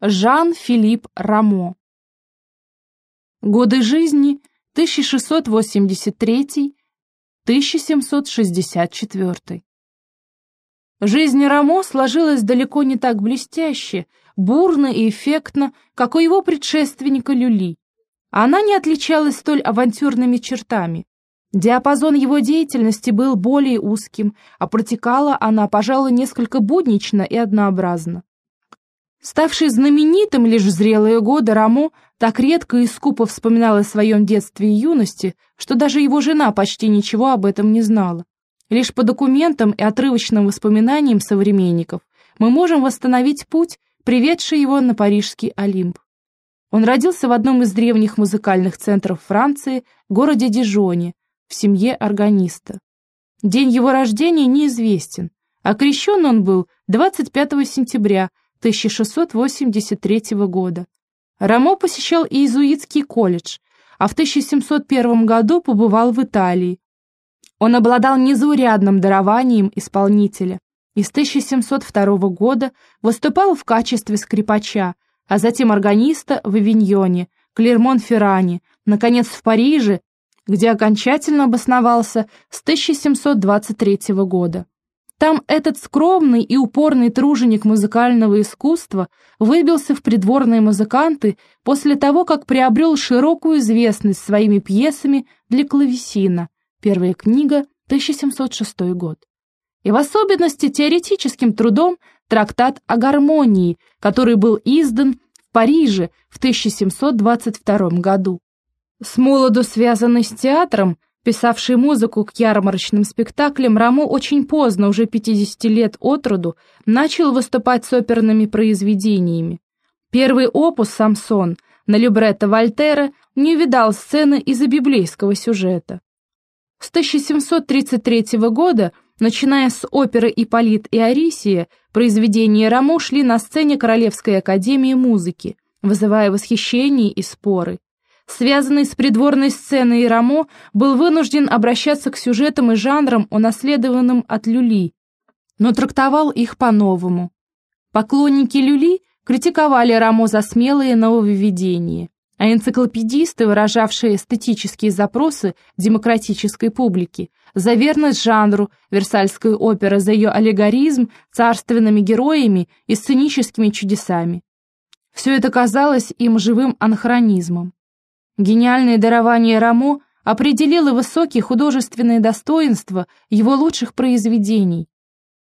Жан-Филипп Рамо. Годы жизни 1683-1764. Жизнь Рамо сложилась далеко не так блестяще, бурно и эффектно, как у его предшественника Люли. Она не отличалась столь авантюрными чертами. Диапазон его деятельности был более узким, а протекала она, пожалуй, несколько буднично и однообразно. Ставший знаменитым лишь зрелые годы, Рамо так редко и скупо вспоминал о своем детстве и юности, что даже его жена почти ничего об этом не знала. Лишь по документам и отрывочным воспоминаниям современников мы можем восстановить путь, приведший его на парижский Олимп. Он родился в одном из древних музыкальных центров Франции, городе Дижоне, в семье органиста. День его рождения неизвестен. Окрещен он был 25 сентября 1683 года. Рамо посещал иезуитский колледж, а в 1701 году побывал в Италии. Он обладал незаурядным дарованием исполнителя и с 1702 года выступал в качестве скрипача, а затем органиста в Авиньоне, Клермон-Ферране, наконец в Париже, где окончательно обосновался с 1723 года. Там этот скромный и упорный труженик музыкального искусства выбился в придворные музыканты после того, как приобрел широкую известность своими пьесами для клавесина, первая книга, 1706 год. И в особенности теоретическим трудом трактат о гармонии, который был издан в Париже в 1722 году. С молоду связанный с театром, Писавший музыку к ярмарочным спектаклям, Рамо очень поздно, уже 50 лет от роду, начал выступать с оперными произведениями. Первый опус «Самсон» на либретто Вольтера не увидал сцены из-за библейского сюжета. С 1733 года, начиная с оперы «Ипполит и Арисия», произведения Рамо шли на сцене Королевской академии музыки, вызывая восхищение и споры связанный с придворной сценой Рамо, был вынужден обращаться к сюжетам и жанрам, унаследованным от Люли, но трактовал их по-новому. Поклонники Люли критиковали Рамо за смелые нововведения, а энциклопедисты, выражавшие эстетические запросы демократической публики, за верность жанру, Версальской оперы за ее аллегоризм, царственными героями и сценическими чудесами. Все это казалось им живым анахронизмом. Гениальное дарование Рамо определило высокие художественные достоинства его лучших произведений.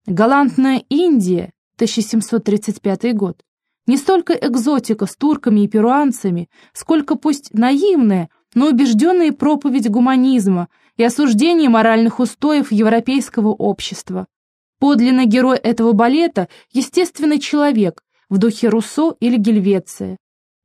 «Галантная Индия» 1735 год не столько экзотика с турками и перуанцами, сколько пусть наивная, но убежденная проповедь гуманизма и осуждение моральных устоев европейского общества. Подлинный герой этого балета – естественный человек в духе Руссо или Гельвеция.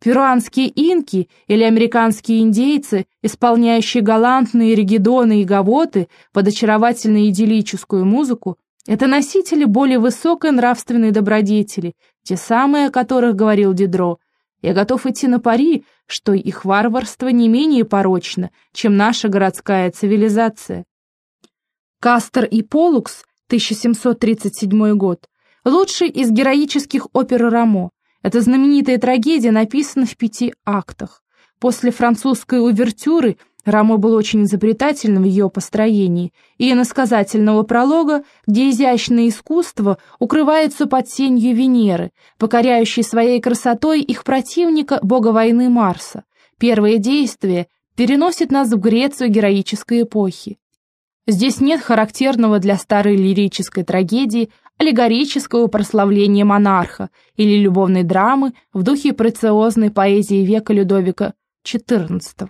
Перуанские инки или американские индейцы, исполняющие галантные регидоны и гавоты под очаровательно идиллическую музыку, это носители более высокой нравственной добродетели, те самые, о которых говорил Дидро. Я готов идти на пари, что их варварство не менее порочно, чем наша городская цивилизация. Кастер и Полукс, 1737 год, лучший из героических опер Рамо, эта знаменитая трагедия написана в пяти актах. После французской увертюры Рамо был очень изобретательным в ее построении, и иносказательного пролога, где изящное искусство укрывается под сенью Венеры, покоряющей своей красотой их противника, бога войны Марса. Первое действие переносит нас в Грецию героической эпохи. Здесь нет характерного для старой лирической трагедии аллегорического прославления монарха или любовной драмы в духе прециозной поэзии века Людовика XIV.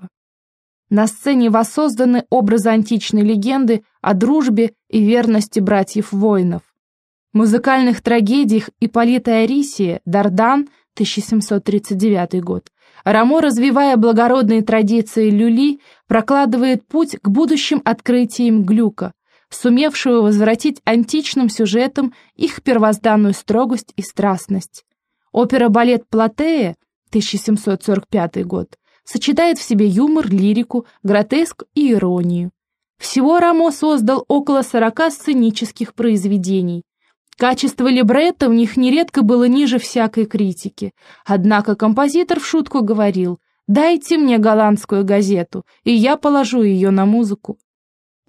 На сцене воссозданы образы античной легенды о дружбе и верности братьев-воинов. В музыкальных трагедиях Ипполита Арисия, Дардан, 1739 год, Рамо, развивая благородные традиции люли, прокладывает путь к будущим открытиям Глюка, сумевшего возвратить античным сюжетам их первозданную строгость и страстность. Опера-балет «Платея» 1745 год сочетает в себе юмор, лирику, гротеск и иронию. Всего Рамо создал около 40 сценических произведений. Качество либретто в них нередко было ниже всякой критики. Однако композитор в шутку говорил «Дайте мне голландскую газету, и я положу ее на музыку».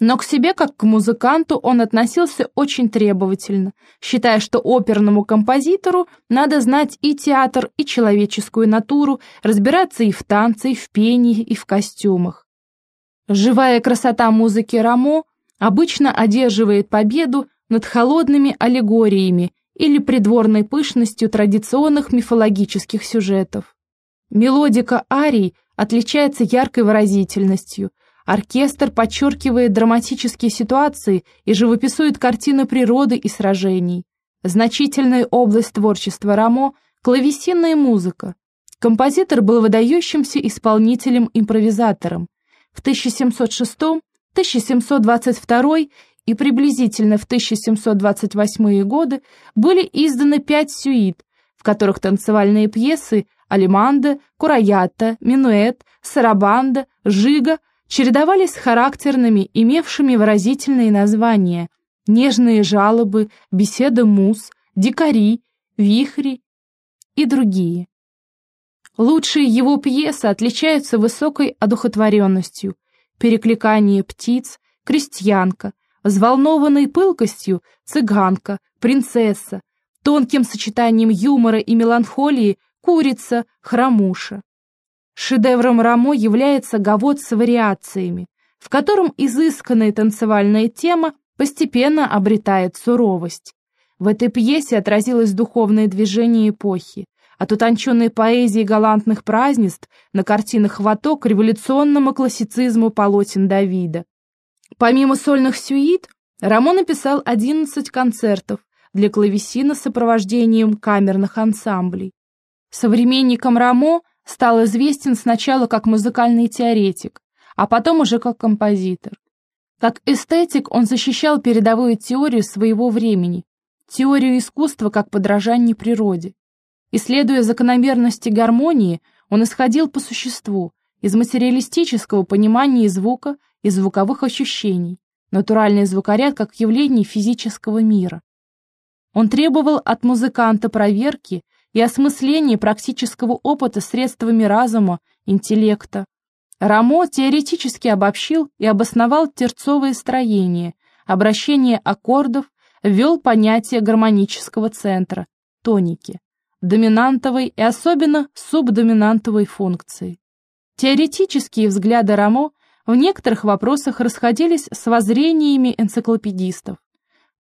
Но к себе, как к музыканту, он относился очень требовательно, считая, что оперному композитору надо знать и театр, и человеческую натуру, разбираться и в танце, и в пении, и в костюмах. Живая красота музыки Рамо обычно одерживает победу над холодными аллегориями или придворной пышностью традиционных мифологических сюжетов. Мелодика арий отличается яркой выразительностью. Оркестр подчеркивает драматические ситуации и живописует картины природы и сражений. Значительная область творчества Рамо – клавесинная музыка. Композитор был выдающимся исполнителем-импровизатором. В 1706-1722 и приблизительно в 1728 годы были изданы пять сюит, в которых танцевальные пьесы «Алиманда», «Кураята», «Минуэт», «Сарабанда», «Жига» чередовались с характерными, имевшими выразительные названия «Нежные жалобы», «Беседа мус», «Дикари», «Вихри» и другие. Лучшие его пьесы отличаются высокой одухотворенностью, перекликание птиц, крестьянка, взволнованной пылкостью цыганка, принцесса, тонким сочетанием юмора и меланхолии курица, хромуша. Шедевром Рамо является «Гавот с вариациями», в котором изысканная танцевальная тема постепенно обретает суровость. В этой пьесе отразилось духовное движение эпохи, от утонченной поэзии галантных празднеств на картинах Вато к революционному классицизму полотен Давида. Помимо сольных сюит, Рамо написал 11 концертов для клавесина с сопровождением камерных ансамблей. Современником Рамо стал известен сначала как музыкальный теоретик, а потом уже как композитор. Как эстетик он защищал передовую теорию своего времени, теорию искусства как подражание природе. Исследуя закономерности гармонии, он исходил по существу, из материалистического понимания звука и звуковых ощущений, натуральный звукоряд как явление физического мира. Он требовал от музыканта проверки и осмысления практического опыта средствами разума, интеллекта. Рамо теоретически обобщил и обосновал терцовое строение, обращение аккордов, ввел понятие гармонического центра, тоники, доминантовой и особенно субдоминантовой функции. Теоретические взгляды Рамо в некоторых вопросах расходились с воззрениями энциклопедистов.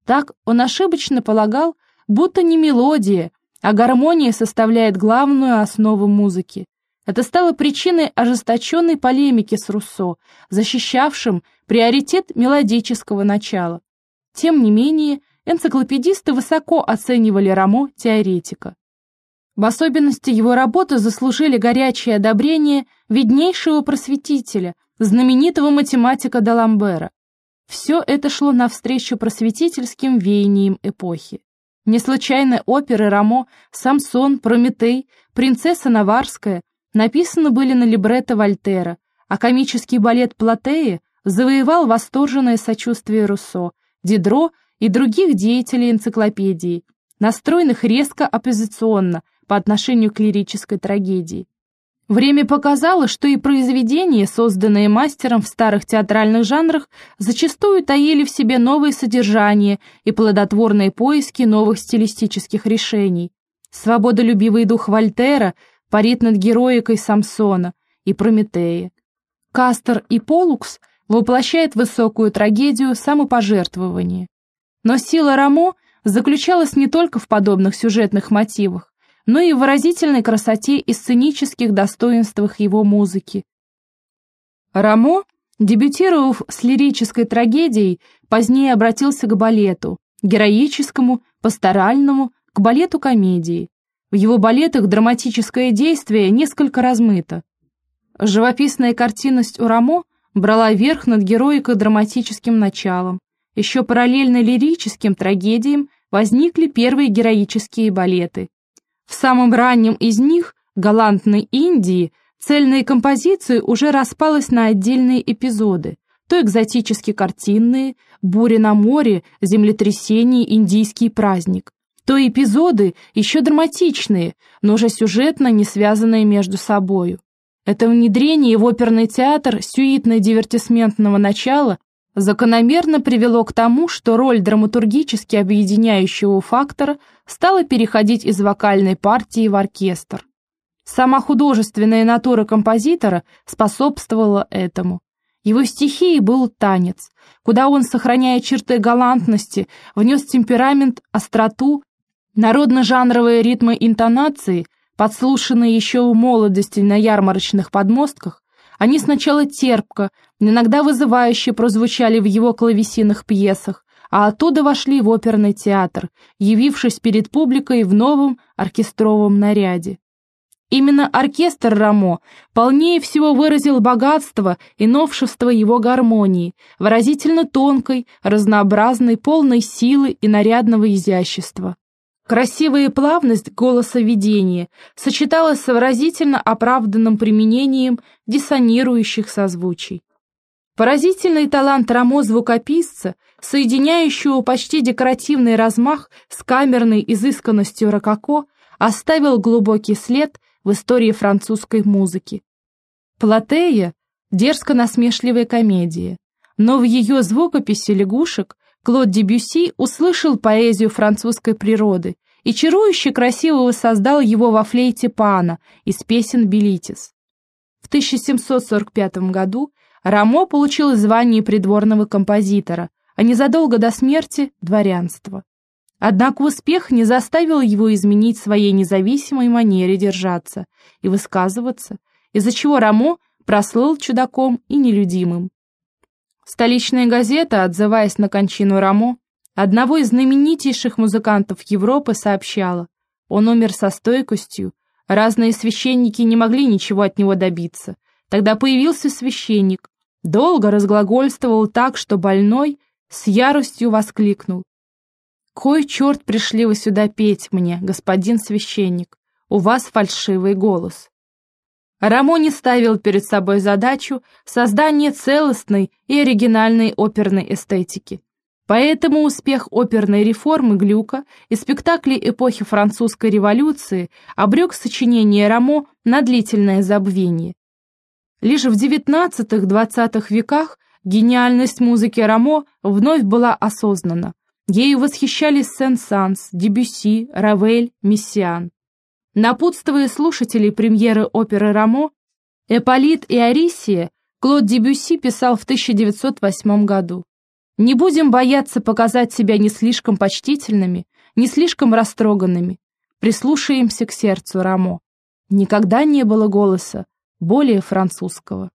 Так он ошибочно полагал, будто не мелодия, а гармония составляет главную основу музыки. Это стало причиной ожесточенной полемики с Руссо, защищавшим приоритет мелодического начала. Тем не менее, энциклопедисты высоко оценивали Рамо теоретика. В особенности его работы заслужили горячее одобрение виднейшего просветителя, знаменитого математика Даламбера. Все это шло навстречу просветительским веяниям эпохи. Не случайно оперы Рамо, Самсон, Прометей, Принцесса Наварская написаны были на либретто Вольтера, а комический балет Платея завоевал восторженное сочувствие Руссо, Дидро и других деятелей энциклопедии, настроенных резко оппозиционно по отношению к лирической трагедии. Время показало, что и произведения, созданные мастером в старых театральных жанрах, зачастую таили в себе новые содержания и плодотворные поиски новых стилистических решений. Свободолюбивый дух Вольтера парит над героикой Самсона и Прометея. Кастер и Полукс воплощает высокую трагедию самопожертвования. Но сила Рамо заключалась не только в подобных сюжетных мотивах, но и в выразительной красоте и сценических достоинствах его музыки. Рамо, дебютировав с лирической трагедией, позднее обратился к балету, героическому, пасторальному, к балету комедии. В его балетах драматическое действие несколько размыто. Живописная картинность у Рамо брала верх над героико-драматическим началом. Еще параллельно лирическим трагедиям возникли первые героические балеты. В самом раннем из них, галантной Индии, цельная композиция уже распалась на отдельные эпизоды. то экзотически картинные, буря на море, землетрясение, индийский праздник, то эпизоды еще драматичные, но уже сюжетно не связанные между собою. Это внедрение в оперный театр сюитно-дивертисментного начала закономерно привело к тому, что роль драматургически объединяющего фактора стала переходить из вокальной партии в оркестр. Сама художественная натура композитора способствовала этому. Его стихией был танец, куда он, сохраняя черты галантности, внес темперамент, остроту, народно-жанровые ритмы интонации, подслушанные еще в молодости на ярмарочных подмостках, они сначала терпко, иногда вызывающе прозвучали в его клавесинных пьесах, а оттуда вошли в оперный театр, явившись перед публикой в новом оркестровом наряде. Именно оркестр Рамо полнее всего выразил богатство и новшество его гармонии, выразительно тонкой, разнообразной, полной силы и нарядного изящества. Красивая плавность голосоведения сочеталась с выразительно оправданным применением диссонирующих созвучий. Поразительный талант Рамо звукописца, соединяющего почти декоративный размах с камерной изысканностью рококо, оставил глубокий след в истории французской музыки. Платея – дерзко-насмешливая комедия, но в ее звукописи лягушек Клод Дебюси услышал поэзию французской природы и чарующе красиво воссоздал его во флейте Пана из песен Белитис. В 1745 году Рамо получил звание придворного композитора, а незадолго до смерти – дворянство. Однако успех не заставил его изменить своей независимой манере держаться и высказываться, из-за чего Рамо прослыл чудаком и нелюдимым. Столичная газета, отзываясь на кончину Рамо, одного из знаменитейших музыкантов Европы, сообщала, он умер со стойкостью, разные священники не могли ничего от него добиться. Тогда появился священник, долго разглагольствовал так, что больной с яростью воскликнул. «Кой черт пришли вы сюда петь мне, господин священник? У вас фальшивый голос». Рамо не ставил перед собой задачу создания целостной и оригинальной оперной эстетики. Поэтому успех оперной реформы Глюка и спектаклей эпохи французской революции обрек сочинение Рамо на длительное забвение. Лишь в XIX-XX веках гениальность музыки Рамо вновь была осознана. Ею восхищались Сен-Санс, Дебюсси, Равель, Мессиан. Напутствуя слушателей премьеры оперы «Рамо», «Эполит и Арисия» Клод Дебюсси писал в 1908 году. «Не будем бояться показать себя не слишком почтительными, не слишком растроганными. Прислушаемся к сердцу Рамо. Никогда не было голоса более французского».